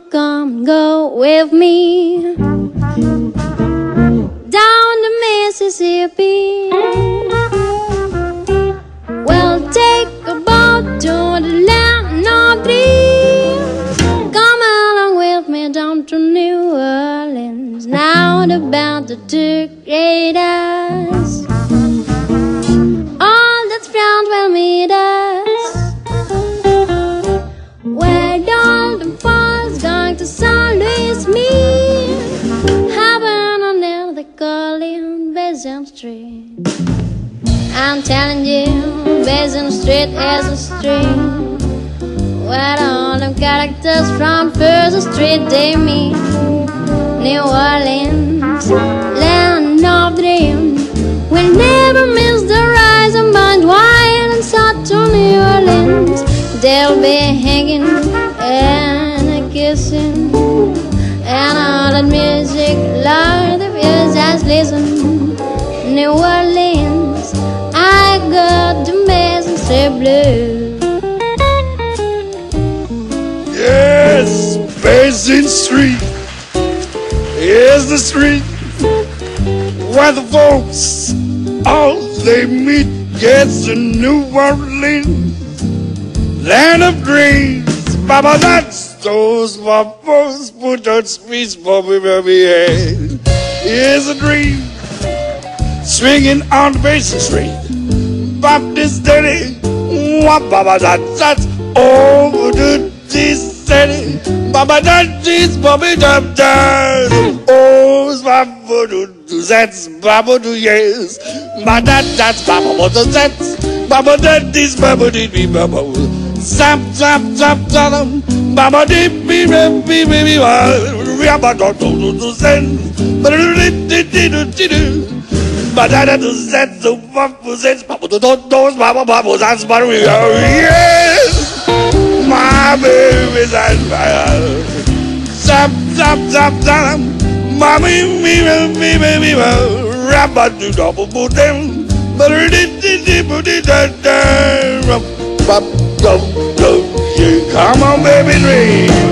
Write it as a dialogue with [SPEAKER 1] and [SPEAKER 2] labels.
[SPEAKER 1] you come go with me down the Mississippi? Well, take a boat to the land of dreams. Come along with me down to New Orleans. Now the band to great us. I'm telling you, Basin Street is a street where all them characters from First Street they meet. New Orleans, land of dreams. We'll never miss the rise of Mount Wine and south to New Orleans. They'll be hanging and kissing, and all that music, Lord, the just listen. New Orleans,
[SPEAKER 2] Yes, Basin Street is the street where the folks all they meet gets in New Orleans, land of dreams. Baba, that's those waffles put on sweets for me, baby. Here's a dream swinging on Basin Street. Baptist Daddy, Baba, that, that's over the this steady. Baba, that this Bobby Dub Dub. Oh, Baba, do do that's Baba, do yes. Baba, that, that's Baba, does that? Baba, that this Baba, did be Baba. Zap, zap, zap, zap, Baba, did be, be, be, be, be, Baba, do, do, do, do, zen. But do, do, do, do, do, do. Badada do zet do papo zet papo do do dos papo papo zats baru yes! My baby's on fire. Zap zap zap zap. Mommy me me me me me rabba do double boot them. But it did did did da da rub bub go go come on baby dream